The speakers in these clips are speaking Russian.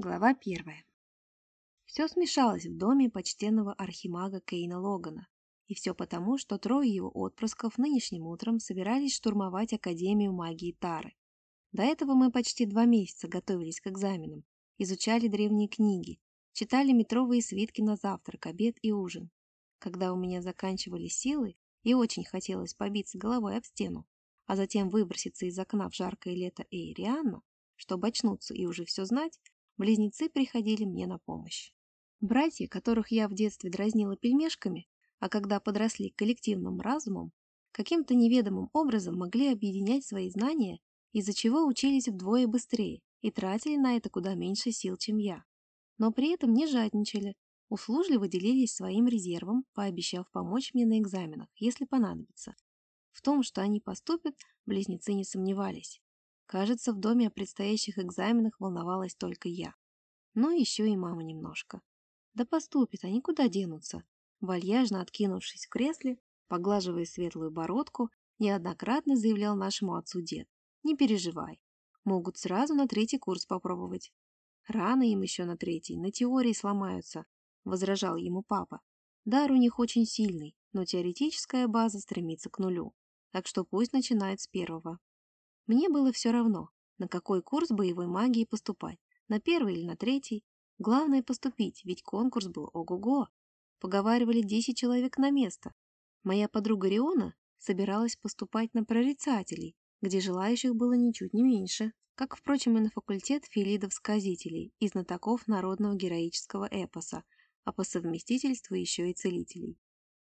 Глава первая. Все смешалось в доме почтенного архимага Кейна Логана. И все потому, что трое его отпрысков нынешним утром собирались штурмовать Академию магии Тары. До этого мы почти два месяца готовились к экзаменам, изучали древние книги, читали метровые свитки на завтрак, обед и ужин. Когда у меня заканчивались силы и очень хотелось побиться головой об стену, а затем выброситься из окна в жаркое лето Эйрианна, чтобы очнуться и уже все знать, близнецы приходили мне на помощь. Братья, которых я в детстве дразнила пельмешками, а когда подросли коллективным разумом, каким-то неведомым образом могли объединять свои знания, из-за чего учились вдвое быстрее и тратили на это куда меньше сил, чем я. Но при этом не жадничали, услужливо делились своим резервом, пообещав помочь мне на экзаменах, если понадобится. В том, что они поступят, близнецы не сомневались. Кажется, в доме о предстоящих экзаменах волновалась только я. Ну, еще и мама немножко. Да поступит, они куда денутся? Вальяжно откинувшись в кресле, поглаживая светлую бородку, неоднократно заявлял нашему отцу дед. Не переживай, могут сразу на третий курс попробовать. Рано им еще на третий, на теории сломаются, возражал ему папа. Дар у них очень сильный, но теоретическая база стремится к нулю, так что пусть начинают с первого. Мне было все равно, на какой курс боевой магии поступать, на первый или на третий. Главное поступить, ведь конкурс был ого-го. Поговаривали 10 человек на место. Моя подруга Риона собиралась поступать на прорицателей, где желающих было ничуть не меньше, как, впрочем, и на факультет филидов-сказителей и знатоков народного героического эпоса, а по совместительству еще и целителей.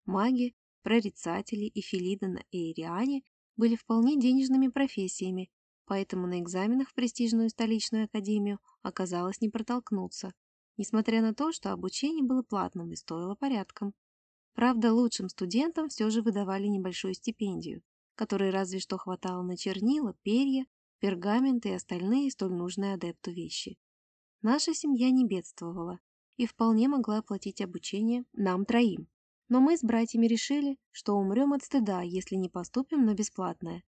Маги, прорицатели и филиды на Эйриане были вполне денежными профессиями, поэтому на экзаменах в престижную столичную академию оказалось не протолкнуться, несмотря на то, что обучение было платным и стоило порядком. Правда, лучшим студентам все же выдавали небольшую стипендию, которой разве что хватало на чернила, перья, пергамент и остальные столь нужные адепту вещи. Наша семья не бедствовала и вполне могла оплатить обучение нам троим. Но мы с братьями решили, что умрем от стыда, если не поступим на бесплатное.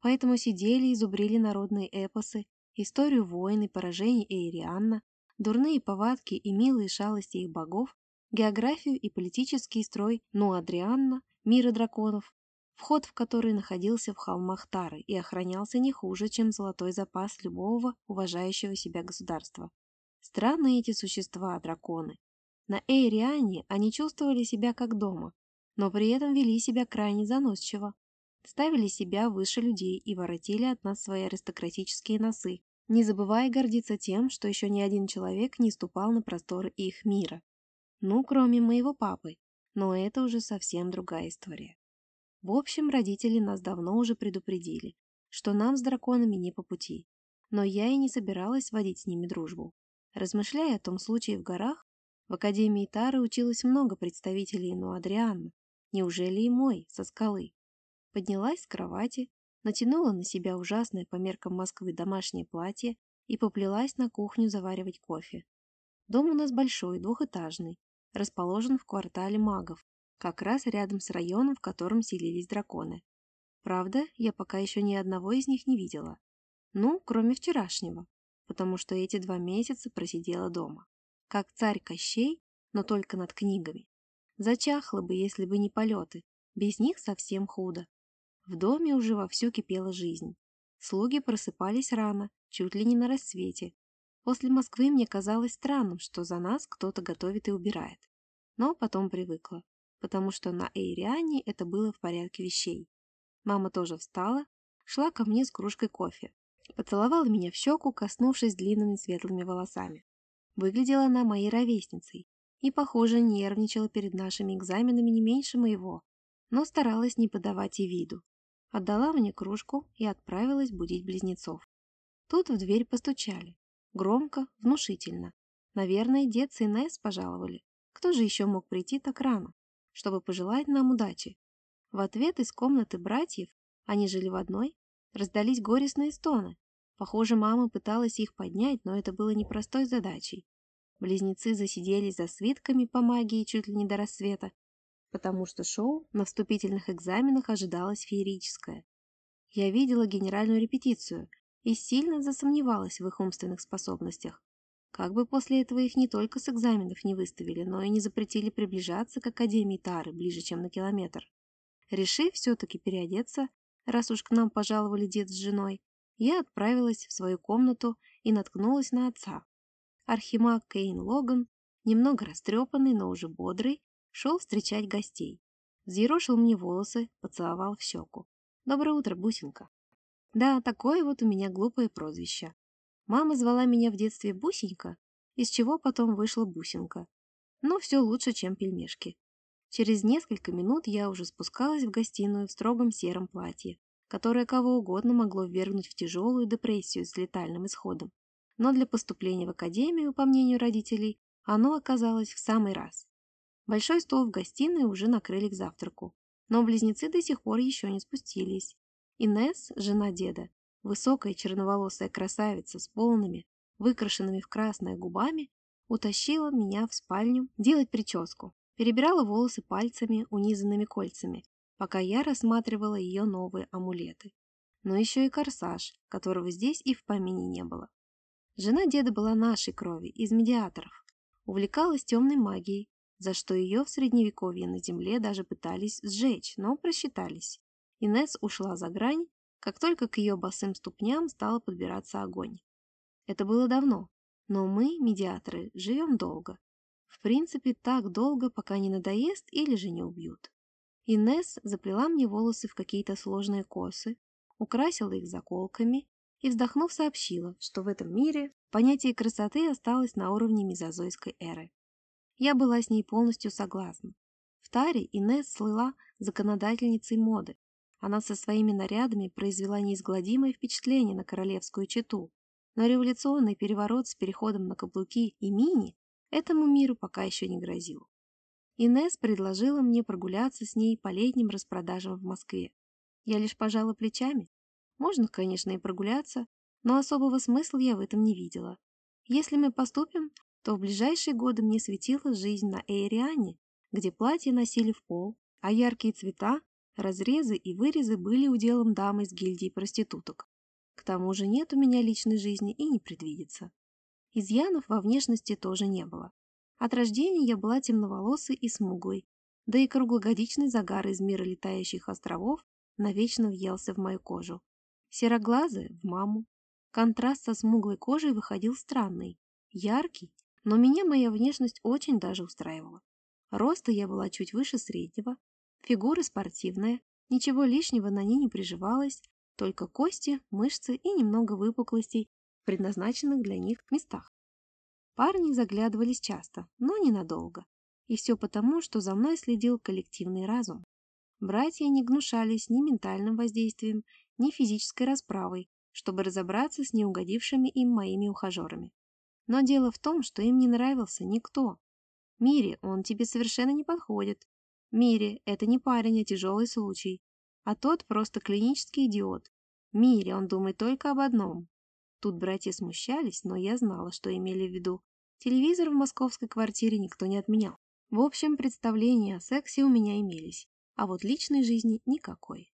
Поэтому сидели и зубрили народные эпосы, историю войн и поражений Эйрианна, дурные повадки и милые шалости их богов, географию и политический строй Нуадрианна, мира драконов, вход в который находился в холмах Тары и охранялся не хуже, чем золотой запас любого уважающего себя государства. Странные эти существа, драконы. На Эйриане они чувствовали себя как дома, но при этом вели себя крайне заносчиво. Ставили себя выше людей и воротили от нас свои аристократические носы, не забывая гордиться тем, что еще ни один человек не ступал на просторы их мира. Ну, кроме моего папы, но это уже совсем другая история. В общем, родители нас давно уже предупредили, что нам с драконами не по пути, но я и не собиралась водить с ними дружбу. Размышляя о том случае в горах, в Академии Тары училось много представителей Нуадрианна. Неужели и мой, со скалы? Поднялась с кровати, натянула на себя ужасное по меркам Москвы домашнее платье и поплелась на кухню заваривать кофе. Дом у нас большой, двухэтажный, расположен в квартале магов, как раз рядом с районом, в котором селились драконы. Правда, я пока еще ни одного из них не видела. Ну, кроме вчерашнего, потому что эти два месяца просидела дома как царь Кощей, но только над книгами. Зачахло бы, если бы не полеты, без них совсем худо. В доме уже вовсю кипела жизнь. Слуги просыпались рано, чуть ли не на рассвете. После Москвы мне казалось странным, что за нас кто-то готовит и убирает. Но потом привыкла, потому что на Эйриане это было в порядке вещей. Мама тоже встала, шла ко мне с кружкой кофе. Поцеловала меня в щеку, коснувшись длинными светлыми волосами. Выглядела она моей ровесницей и, похоже, нервничала перед нашими экзаменами не меньше моего, но старалась не подавать и виду. Отдала мне кружку и отправилась будить близнецов. Тут в дверь постучали. Громко, внушительно. Наверное, дед с Инесс пожаловали. Кто же еще мог прийти так рано, чтобы пожелать нам удачи? В ответ из комнаты братьев, они жили в одной, раздались горестные стоны. Похоже, мама пыталась их поднять, но это было непростой задачей. Близнецы засиделись за свитками по магии чуть ли не до рассвета, потому что шоу на вступительных экзаменах ожидалось феерическое. Я видела генеральную репетицию и сильно засомневалась в их умственных способностях. Как бы после этого их не только с экзаменов не выставили, но и не запретили приближаться к Академии Тары ближе, чем на километр. Решив все-таки переодеться, раз уж к нам пожаловали дед с женой, я отправилась в свою комнату и наткнулась на отца. Архимаг Кейн Логан, немного растрепанный, но уже бодрый, шел встречать гостей. Взъерошил мне волосы, поцеловал в щеку. «Доброе утро, бусинка!» Да, такое вот у меня глупое прозвище. Мама звала меня в детстве Бусенька, из чего потом вышла Бусинка. Но все лучше, чем пельмешки. Через несколько минут я уже спускалась в гостиную в строгом сером платье, которое кого угодно могло ввергнуть в тяжелую депрессию с летальным исходом. Но для поступления в академию, по мнению родителей, оно оказалось в самый раз. Большой стол в гостиной уже накрыли к завтраку, но близнецы до сих пор еще не спустились. Инесс, жена деда, высокая черноволосая красавица с полными, выкрашенными в красное губами, утащила меня в спальню делать прическу, перебирала волосы пальцами, унизанными кольцами, пока я рассматривала ее новые амулеты. Но еще и корсаж, которого здесь и в помине не было. Жена деда была нашей крови, из медиаторов, увлекалась темной магией, за что ее в средневековье на земле даже пытались сжечь, но просчитались. Инесс ушла за грань, как только к ее босым ступням стал подбираться огонь. Это было давно, но мы, медиаторы, живем долго. В принципе, так долго, пока не надоест или же не убьют. Инесс заплела мне волосы в какие-то сложные косы, украсила их заколками и, вздохнув, сообщила, что в этом мире понятие красоты осталось на уровне мезозойской эры. Я была с ней полностью согласна. В Таре Инесс слыла законодательницей моды. Она со своими нарядами произвела неизгладимое впечатление на королевскую чету. Но революционный переворот с переходом на каблуки и мини этому миру пока еще не грозил. Инесс предложила мне прогуляться с ней по летним распродажам в Москве. Я лишь пожала плечами. Можно, конечно, и прогуляться, но особого смысла я в этом не видела. Если мы поступим, то в ближайшие годы мне светила жизнь на Эйриане, где платья носили в пол, а яркие цвета, разрезы и вырезы были уделом дамы из гильдии проституток. К тому же нет у меня личной жизни и не предвидится. Изъянов во внешности тоже не было. От рождения я была темноволосой и смуглой, да и круглогодичный загар из мира летающих островов навечно въелся в мою кожу. Сероглазая – в маму. Контраст со смуглой кожей выходил странный, яркий но меня моя внешность очень даже устраивала. Роста я была чуть выше среднего, фигура спортивная, ничего лишнего на ней не приживалось, только кости, мышцы и немного выпуклостей предназначенных для них местах. Парни заглядывались часто, но ненадолго. И все потому, что за мной следил коллективный разум. Братья не гнушались ни ментальным воздействием, ни физической расправой, чтобы разобраться с неугодившими им моими ухажерами. Но дело в том, что им не нравился никто. Мире, он тебе совершенно не подходит. Мире, это не парень, а тяжелый случай. А тот просто клинический идиот. Мире, он думает только об одном. Тут братья смущались, но я знала, что имели в виду. Телевизор в московской квартире никто не отменял. В общем, представления о сексе у меня имелись, а вот личной жизни никакой.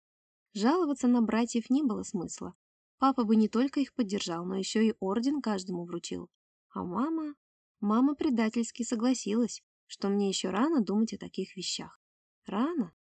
Жаловаться на братьев не было смысла. Папа бы не только их поддержал, но еще и орден каждому вручил. А мама... Мама предательски согласилась, что мне еще рано думать о таких вещах. Рано.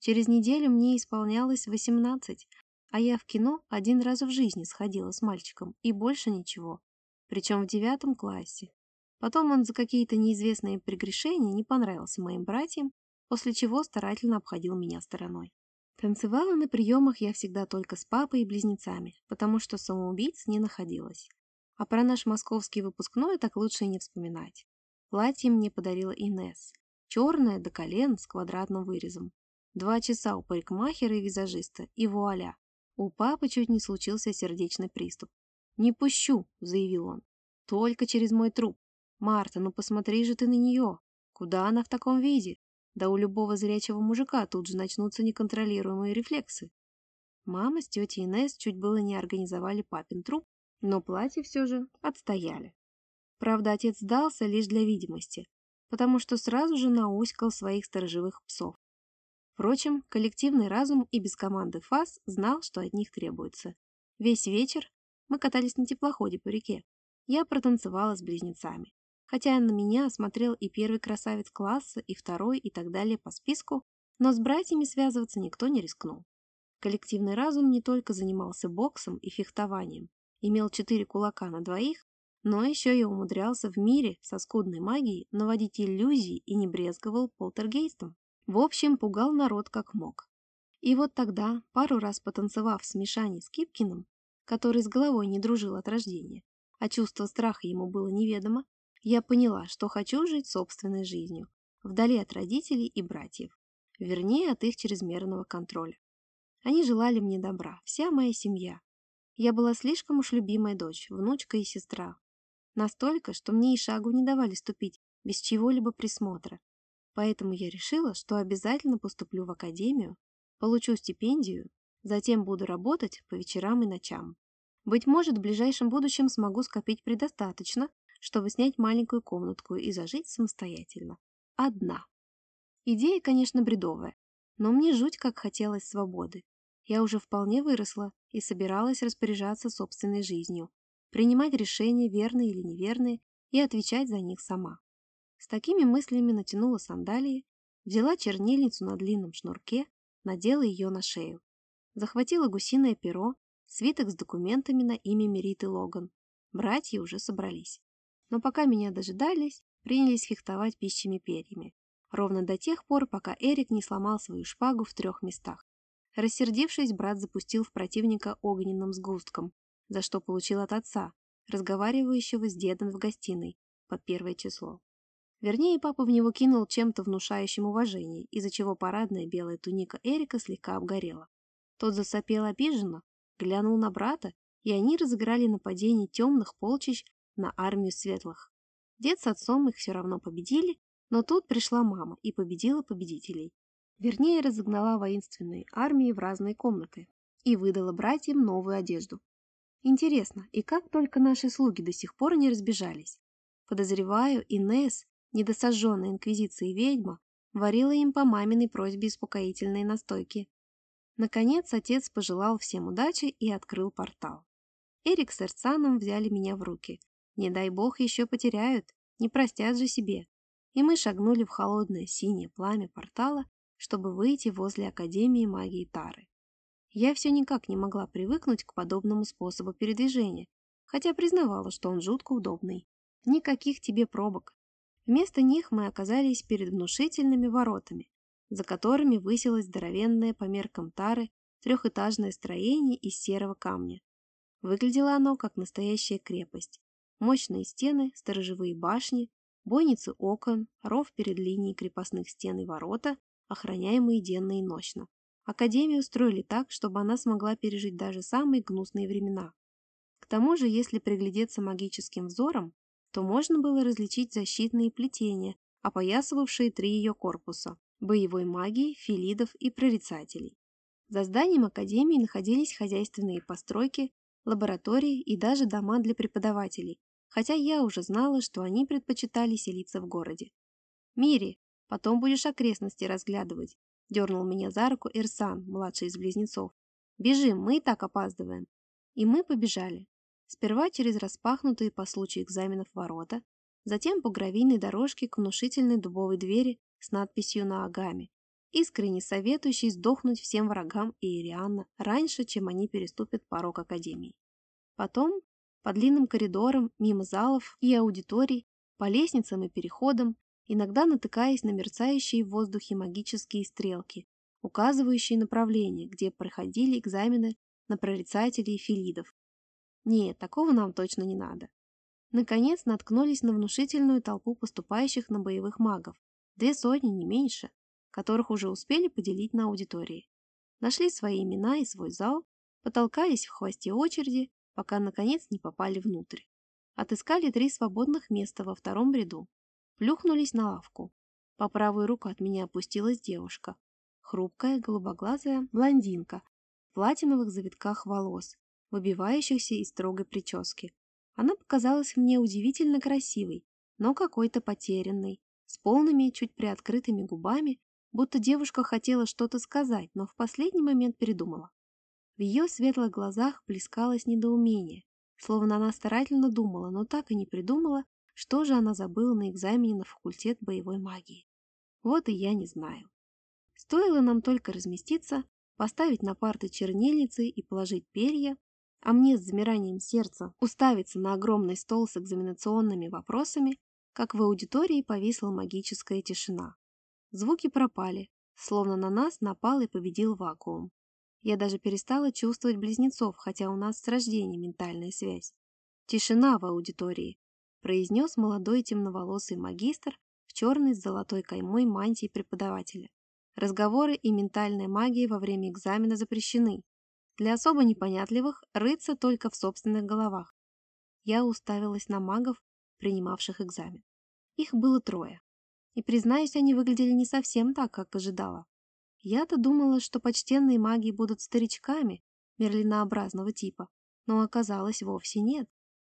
Через неделю мне исполнялось восемнадцать, а я в кино один раз в жизни сходила с мальчиком, и больше ничего. Причем в девятом классе. Потом он за какие-то неизвестные прегрешения не понравился моим братьям, после чего старательно обходил меня стороной. Танцевала на приемах я всегда только с папой и близнецами, потому что самоубийц не находилось. А про наш московский выпускной так лучше и не вспоминать. Платье мне подарила Инес. Черное до колен с квадратным вырезом. Два часа у парикмахера и визажиста, и вуаля. У папы чуть не случился сердечный приступ. «Не пущу», — заявил он. «Только через мой труп. Марта, ну посмотри же ты на нее. Куда она в таком виде? Да у любого зрячего мужика тут же начнутся неконтролируемые рефлексы». Мама с тетей Инес чуть было не организовали папин труп, но платье все же отстояли. Правда, отец сдался лишь для видимости, потому что сразу же науськал своих сторожевых псов. Впрочем, коллективный разум и без команды ФАС знал, что от них требуется. Весь вечер мы катались на теплоходе по реке. я протанцевала с близнецами. Хотя на меня смотрел и первый красавец класса, и второй, и так далее по списку, но с братьями связываться никто не рискнул. Коллективный разум не только занимался боксом и фехтованием, имел четыре кулака на двоих, но еще и умудрялся в мире со скудной магией наводить иллюзии и не брезговал полтергейстом. В общем, пугал народ как мог. И вот тогда, пару раз потанцевав с Мишаней Скипкиным, который с головой не дружил от рождения, а чувство страха ему было неведомо, я поняла, что хочу жить собственной жизнью, вдали от родителей и братьев, вернее, от их чрезмерного контроля. Они желали мне добра, вся моя семья. Я была слишком уж любимая дочь, внучка и сестра. Настолько, что мне и шагу не давали ступить без чего-либо присмотра. Поэтому я решила, что обязательно поступлю в академию Получу стипендию, затем буду работать по вечерам и ночам. Быть может, в ближайшем будущем смогу скопить предостаточно, чтобы снять маленькую комнатку и зажить самостоятельно. Одна. Идея, конечно, бредовая, но мне жуть как хотелось свободы. Я уже вполне выросла и собиралась распоряжаться собственной жизнью, принимать решения, верные или неверные, и отвечать за них сама. С такими мыслями натянула сандалии, взяла чернильницу на длинном шнурке надела ее на шею. Захватила гусиное перо, свиток с документами на имя Мериты Логан. Братья уже собрались. Но пока меня дожидались, принялись фехтовать пищими перьями. Ровно до тех пор, пока Эрик не сломал свою шпагу в трех местах. Рассердившись, брат запустил в противника огненным сгустком, за что получил от отца, разговаривающего с дедом в гостиной под первое число. Вернее, папа в него кинул чем-то внушающим уважение, из-за чего парадная белая туника Эрика слегка обгорела. Тот засопел обиженно, глянул на брата, и они разыграли нападение темных полчищ на армию светлых. Дед с отцом их все равно победили, но тут пришла мама и победила победителей. Вернее, разогнала воинственные армии в разные комнаты и выдала братьям новую одежду. Интересно, и как только наши слуги до сих пор не разбежались? Подозреваю, Инесс недосожженная инквизицией ведьма варила им по маминой просьбе успокоительные настойки. Наконец отец пожелал всем удачи и открыл портал. Эрик с Эрцаном взяли меня в руки. Не дай бог еще потеряют, не простят же себе. И мы шагнули в холодное синее пламя портала, чтобы выйти возле Академии магии Тары. Я все никак не могла привыкнуть к подобному способу передвижения, хотя признавала, что он жутко удобный. Никаких тебе пробок, Вместо них мы оказались перед внушительными воротами, за которыми высилось здоровенное по меркам тары трехэтажное строение из серого камня. Выглядело оно как настоящая крепость. Мощные стены, сторожевые башни, бойницы окон, ров перед линией крепостных стен и ворота, охраняемые денно и ночно. Академию устроили так, чтобы она смогла пережить даже самые гнусные времена. К тому же, если приглядеться магическим взором, то можно было различить защитные плетения, опоясывавшие три ее корпуса – боевой магии, филидов и прорицателей. За зданием Академии находились хозяйственные постройки, лаборатории и даже дома для преподавателей, хотя я уже знала, что они предпочитали селиться в городе. «Мири, потом будешь окрестности разглядывать», – дернул меня за руку Ирсан, младший из близнецов. «Бежим, мы и так опаздываем». И мы побежали. Сперва через распахнутые по случаю экзаменов ворота, затем по гравийной дорожке к внушительной дубовой двери с надписью на агаме, искренне советующей сдохнуть всем врагам Иерианна раньше, чем они переступят порог Академии. Потом по длинным коридорам, мимо залов и аудиторий, по лестницам и переходам, иногда натыкаясь на мерцающие в воздухе магические стрелки, указывающие направление, где проходили экзамены на прорицателей филидов, нет, такого нам точно не надо. Наконец наткнулись на внушительную толпу поступающих на боевых магов. Две сотни, не меньше, которых уже успели поделить на аудитории. Нашли свои имена и свой зал, потолкались в хвосте очереди, пока наконец не попали внутрь. Отыскали три свободных места во втором ряду. Плюхнулись на лавку. По правую руку от меня опустилась девушка. Хрупкая, голубоглазая блондинка в платиновых завитках волос выбивающихся из строгой прически. Она показалась мне удивительно красивой, но какой-то потерянной, с полными, чуть приоткрытыми губами, будто девушка хотела что-то сказать, но в последний момент передумала. В ее светлых глазах плескалось недоумение, словно она старательно думала, но так и не придумала, что же она забыла на экзамене на факультет боевой магии. Вот и я не знаю. Стоило нам только разместиться, поставить на парты чернильницы и положить перья, а мне с замиранием сердца уставиться на огромный стол с экзаменационными вопросами, как в аудитории повисла магическая тишина. Звуки пропали, словно на нас напал и победил вакуум. Я даже перестала чувствовать близнецов, хотя у нас с рождения ментальная связь. Тишина в аудитории, произнес молодой темноволосый магистр в черной с золотой каймой мантии преподавателя. Разговоры и ментальная магия во время экзамена запрещены. Для особо непонятливых рыться только в собственных головах. Я уставилась на магов, принимавших экзамен. Их было трое. И, признаюсь, они выглядели не совсем так, как ожидала. Я-то думала, что почтенные маги будут старичками мерлинообразного типа, но оказалось вовсе нет.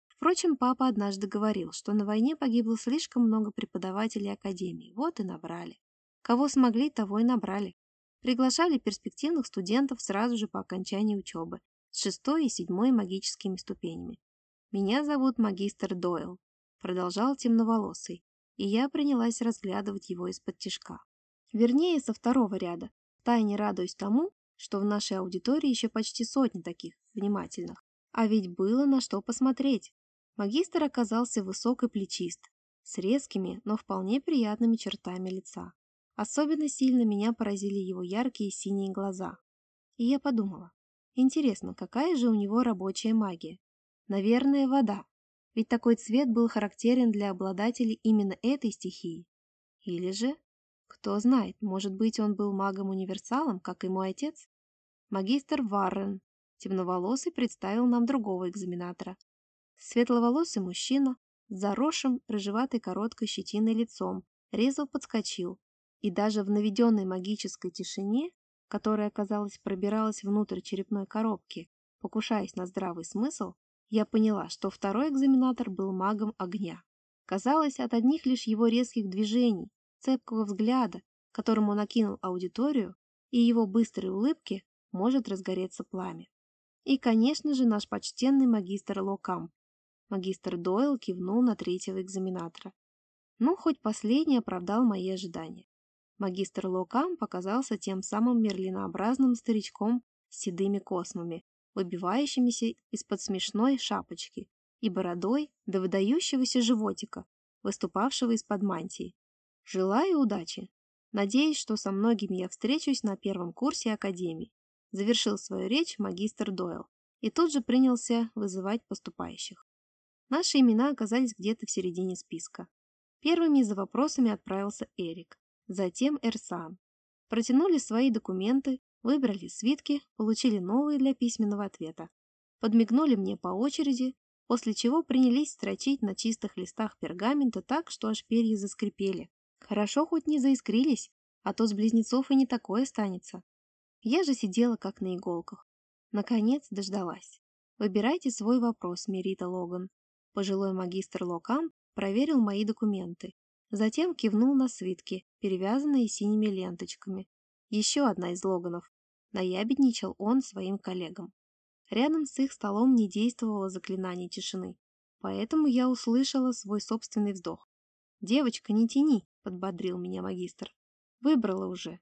Впрочем, папа однажды говорил, что на войне погибло слишком много преподавателей академии, вот и набрали. Кого смогли, того и набрали. Приглашали перспективных студентов сразу же по окончании учебы, с шестой и седьмой магическими ступенями. «Меня зовут магистр Дойл», — продолжал темноволосый, и я принялась разглядывать его из-под тишка. Вернее, со второго ряда, Тайне радуюсь тому, что в нашей аудитории еще почти сотни таких внимательных. А ведь было на что посмотреть. Магистр оказался высок и плечист, с резкими, но вполне приятными чертами лица. Особенно сильно меня поразили его яркие синие глаза. И я подумала, интересно, какая же у него рабочая магия? Наверное, вода. Ведь такой цвет был характерен для обладателей именно этой стихии. Или же кто знает, может быть, он был магом-универсалом, как и мой отец? Магистр Варрен, темноволосый, представил нам другого экзаменатора. Светловолосый мужчина с заросшим, рыжеватой короткой щетиной лицом, резво подскочил, и даже в наведенной магической тишине, которая, казалось, пробиралась внутрь черепной коробки, покушаясь на здравый смысл, я поняла, что второй экзаменатор был магом огня. Казалось, от одних лишь его резких движений, цепкого взгляда, которым он окинул аудиторию, и его быстрой улыбки может разгореться пламя. И, конечно же, наш почтенный магистр Локам. Магистр Дойл кивнул на третьего экзаменатора. Ну, хоть последний оправдал мои ожидания. Магистр Локам показался тем самым мерлинообразным старичком с седыми космами, выбивающимися из-под смешной шапочки, и бородой до выдающегося животика, выступавшего из-под мантии. Желаю удачи. Надеюсь, что со многими я встречусь на первом курсе Академии. Завершил свою речь магистр Дойл и тут же принялся вызывать поступающих. Наши имена оказались где-то в середине списка. Первыми за вопросами отправился Эрик, затем Эрсан. Протянули свои документы, выбрали свитки, получили новые для письменного ответа. Подмигнули мне по очереди, после чего принялись строчить на чистых листах пергамента так, что аж перья заскрипели. Хорошо хоть не заискрились, а то с близнецов и не такое станется. Я же сидела как на иголках. Наконец дождалась. Выбирайте свой вопрос, Мерита Логан. Пожилой магистр Локам проверил мои документы. Затем кивнул на свитки, перевязанные синими ленточками. Еще одна из Логанов. Наябедничал он своим коллегам. Рядом с их столом не действовало заклинание тишины, поэтому я услышала свой собственный вздох. «Девочка, не тяни!» — подбодрил меня магистр. «Выбрала уже».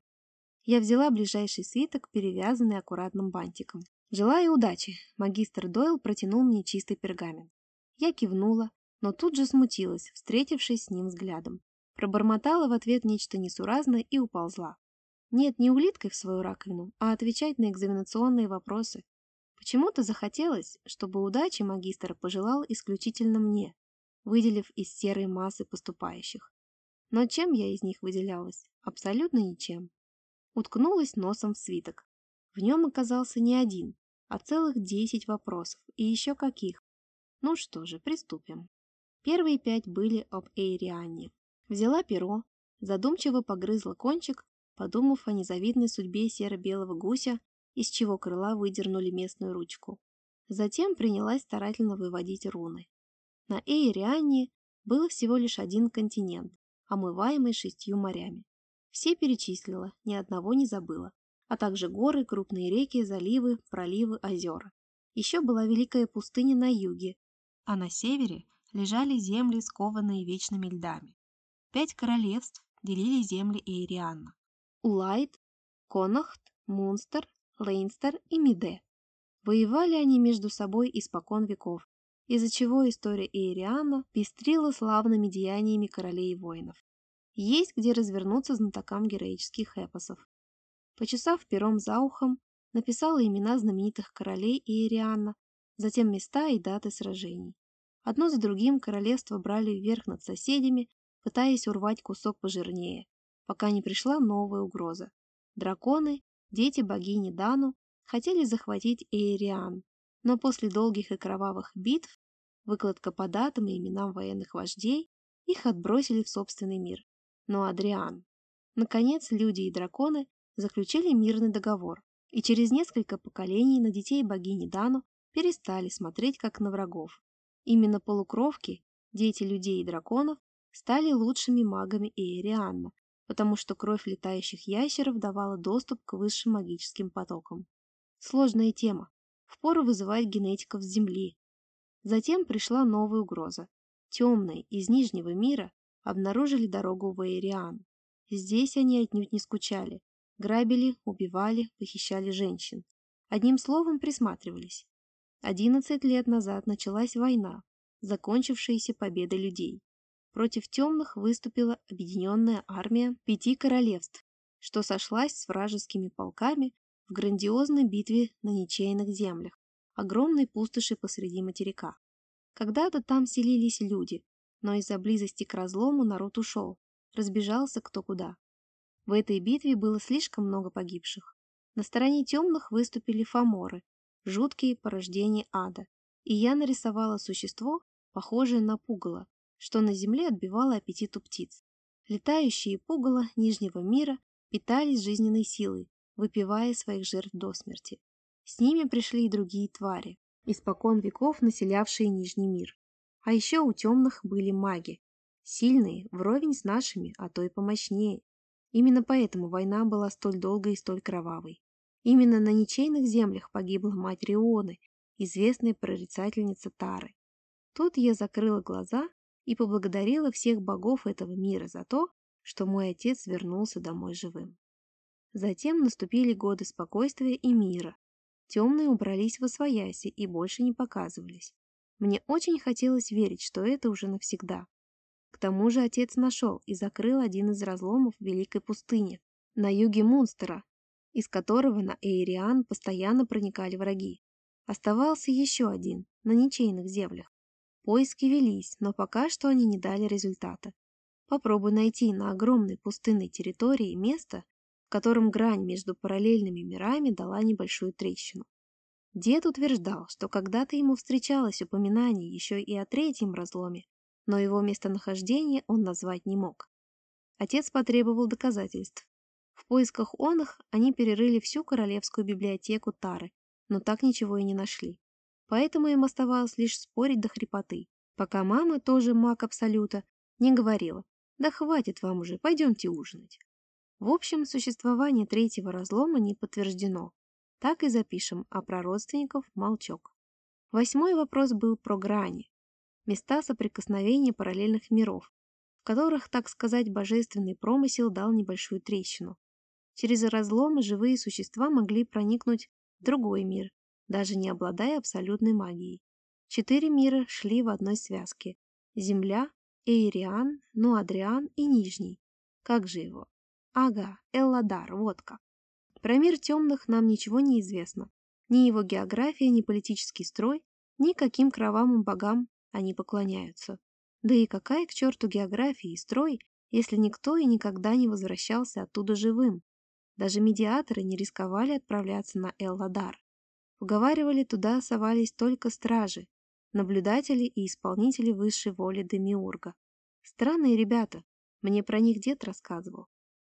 Я взяла ближайший свиток, перевязанный аккуратным бантиком. «Желаю удачи!» — магистр Дойл протянул мне чистый пергамент. Я кивнула, но тут же смутилась, встретившись с ним взглядом. Пробормотала в ответ нечто несуразное и уползла. Нет, не улиткой в свою раковину, а отвечать на экзаменационные вопросы. Почему-то захотелось, чтобы удачи магистр пожелал исключительно мне, выделив из серой массы поступающих. Но чем я из них выделялась? Абсолютно ничем. Уткнулась носом в свиток. В нем оказался не один, а целых десять вопросов, и еще каких. Ну что же, приступим. Первые пять были об Эйриане. Взяла перо, задумчиво погрызла кончик, подумав о незавидной судьбе серо-белого гуся, из чего крыла выдернули местную ручку. Затем принялась старательно выводить руны. На Эйриане было всего лишь один континент, омываемый шестью морями. Все перечислила, ни одного не забыла, а также горы, крупные реки, заливы, проливы, озера. Еще была Великая пустыня на юге, а на севере лежали земли, скованные вечными льдами. Пять королевств делили земли Эйрианна. Улайт, Конахт, Мунстер, Лейнстер и Миде. Воевали они между собой испокон веков, из-за чего история Эйриана пестрила славными деяниями королей и воинов. Есть где развернуться знатокам героических эпосов. Почесав пером за ухом, написала имена знаменитых королей Иериана, затем места и даты сражений. Одно за другим королевства брали вверх над соседями, пытаясь урвать кусок пожирнее, пока не пришла новая угроза. Драконы, дети богини Дану, хотели захватить Эйриан, но после долгих и кровавых битв, выкладка по датам и именам военных вождей, их отбросили в собственный мир. Но Адриан. Наконец, люди и драконы заключили мирный договор, и через несколько поколений на детей богини Дану перестали смотреть как на врагов. Именно полукровки, дети людей и драконов, стали лучшими магами Эйрианна, потому что кровь летающих ящеров давала доступ к высшим магическим потокам. Сложная тема. Впору вызывать генетиков с Земли. Затем пришла новая угроза. Темные из Нижнего мира обнаружили дорогу в Эйриан. Здесь они отнюдь не скучали. Грабили, убивали, похищали женщин. Одним словом, присматривались. Одиннадцать лет назад началась война, закончившаяся победой людей. Против темных выступила объединенная армия пяти королевств, что сошлась с вражескими полками в грандиозной битве на ничейных землях, огромной пустоши посреди материка. Когда-то там селились люди, но из-за близости к разлому народ ушел, разбежался кто куда. В этой битве было слишком много погибших. На стороне темных выступили фаморы, жуткие порождения ада, и я нарисовала существо, похожее на пугало, что на земле отбивало аппетит у птиц. Летающие пугало Нижнего мира питались жизненной силой, выпивая своих жертв до смерти. С ними пришли и другие твари, испокон веков населявшие Нижний мир. А еще у темных были маги, сильные, вровень с нашими, а то и помощнее. Именно поэтому война была столь долгой и столь кровавой. Именно на ничейных землях погибла мать Рионы, известная прорицательница Тары. Тут я закрыла глаза и поблагодарила всех богов этого мира за то, что мой отец вернулся домой живым. Затем наступили годы спокойствия и мира. Темные убрались в освояси и больше не показывались. Мне очень хотелось верить, что это уже навсегда. К тому же отец нашел и закрыл один из разломов Великой пустыни, на юге Мунстера, из которого на Эйриан постоянно проникали враги. Оставался еще один, на ничейных землях. Поиски велись, но пока что они не дали результата. Попробуй найти на огромной пустынной территории место, в котором грань между параллельными мирами дала небольшую трещину. Дед утверждал, что когда-то ему встречалось упоминание еще и о третьем разломе, но его местонахождение он назвать не мог. Отец потребовал доказательств. В поисках он их они перерыли всю королевскую библиотеку Тары, но так ничего и не нашли. Поэтому им оставалось лишь спорить до хрипоты, пока мама, тоже маг Абсолюта, не говорила «Да хватит вам уже, пойдемте ужинать». В общем, существование третьего разлома не подтверждено. Так и запишем, а про родственников молчок. Восьмой вопрос был про грани места соприкосновения параллельных миров, в которых, так сказать, божественный промысел дал небольшую трещину. Через разломы живые существа могли проникнуть в другой мир, даже не обладая абсолютной магией. Четыре мира шли в одной связке. Земля, Эйриан, Нуадриан и Нижний. Как же его? Ага, Элладар, вот как. Про мир темных нам ничего не известно. Ни его география, ни политический строй, ни каким кровавым богам они поклоняются. Да и какая к черту география и строй, если никто и никогда не возвращался оттуда живым? Даже медиаторы не рисковали отправляться на Элладар. Уговаривали туда совались только стражи, наблюдатели и исполнители высшей воли Демиурга. Странные ребята, мне про них дед рассказывал.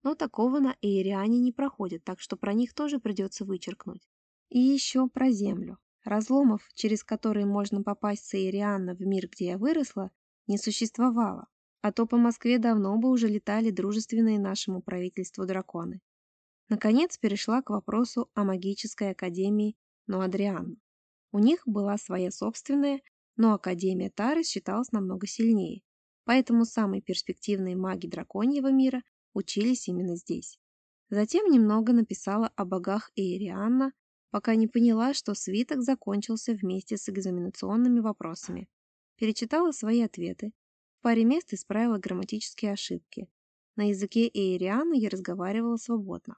Но такого на Эйриане не проходит, так что про них тоже придется вычеркнуть. И еще про Землю. Разломов, через которые можно попасть с Ирианна в мир, где я выросла, не существовало, а то по Москве давно бы уже летали дружественные нашему правительству драконы. Наконец перешла к вопросу о магической академии Нуадриан. У них была своя собственная, но Академия Тары считалась намного сильнее. Поэтому самые перспективные маги драконьего мира учились именно здесь. Затем немного написала о богах Эйрианна, пока не поняла, что свиток закончился вместе с экзаменационными вопросами. Перечитала свои ответы. В паре мест исправила грамматические ошибки. На языке Эйриана я разговаривала свободно.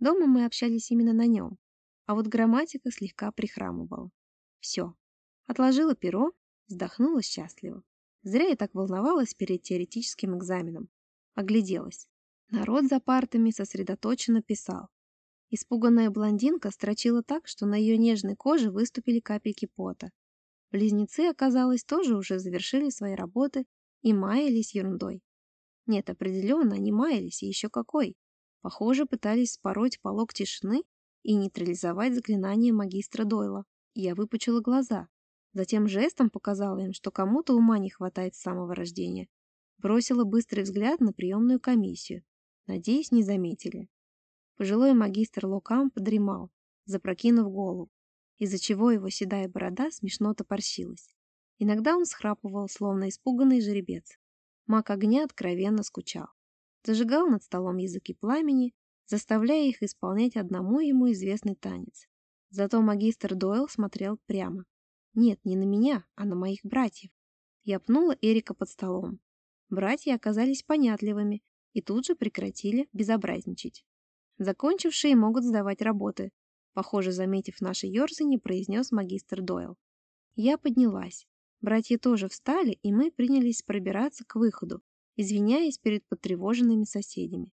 Дома мы общались именно на нем, а вот грамматика слегка прихрамывала. Все. Отложила перо, вздохнула счастливо. Зря я так волновалась перед теоретическим экзаменом. Огляделась. Народ за партами сосредоточенно писал. Испуганная блондинка строчила так, что на ее нежной коже выступили капельки пота. Близнецы, оказалось, тоже уже завершили свои работы и маялись ерундой. Нет, определенно, они маялись, и еще какой. Похоже, пытались спороть полог тишины и нейтрализовать заклинание магистра Дойла. Я выпучила глаза. Затем жестом показала им, что кому-то ума не хватает с самого рождения. Бросила быстрый взгляд на приемную комиссию. Надеюсь, не заметили. Пожилой магистр Локам подремал, запрокинув голову, из-за чего его седая борода смешно топорщилась. Иногда он схрапывал, словно испуганный жеребец. Маг огня откровенно скучал. Зажигал над столом языки пламени, заставляя их исполнять одному ему известный танец. Зато магистр Дойл смотрел прямо. Нет, не на меня, а на моих братьев. Я пнула Эрика под столом. Братья оказались понятливыми и тут же прекратили безобразничать. Закончившие могут сдавать работы, похоже, заметив наши ерзани, произнес магистр Дойл. Я поднялась. Братья тоже встали, и мы принялись пробираться к выходу, извиняясь перед потревоженными соседями.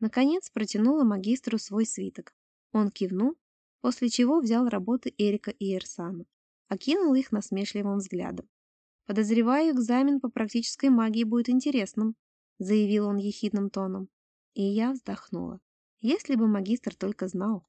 Наконец протянула магистру свой свиток. Он кивнул, после чего взял работы Эрика и Эрсана, окинул их насмешливым взглядом. «Подозреваю, экзамен по практической магии будет интересным», заявил он ехидным тоном. И я вздохнула. Если бы магистр только знал,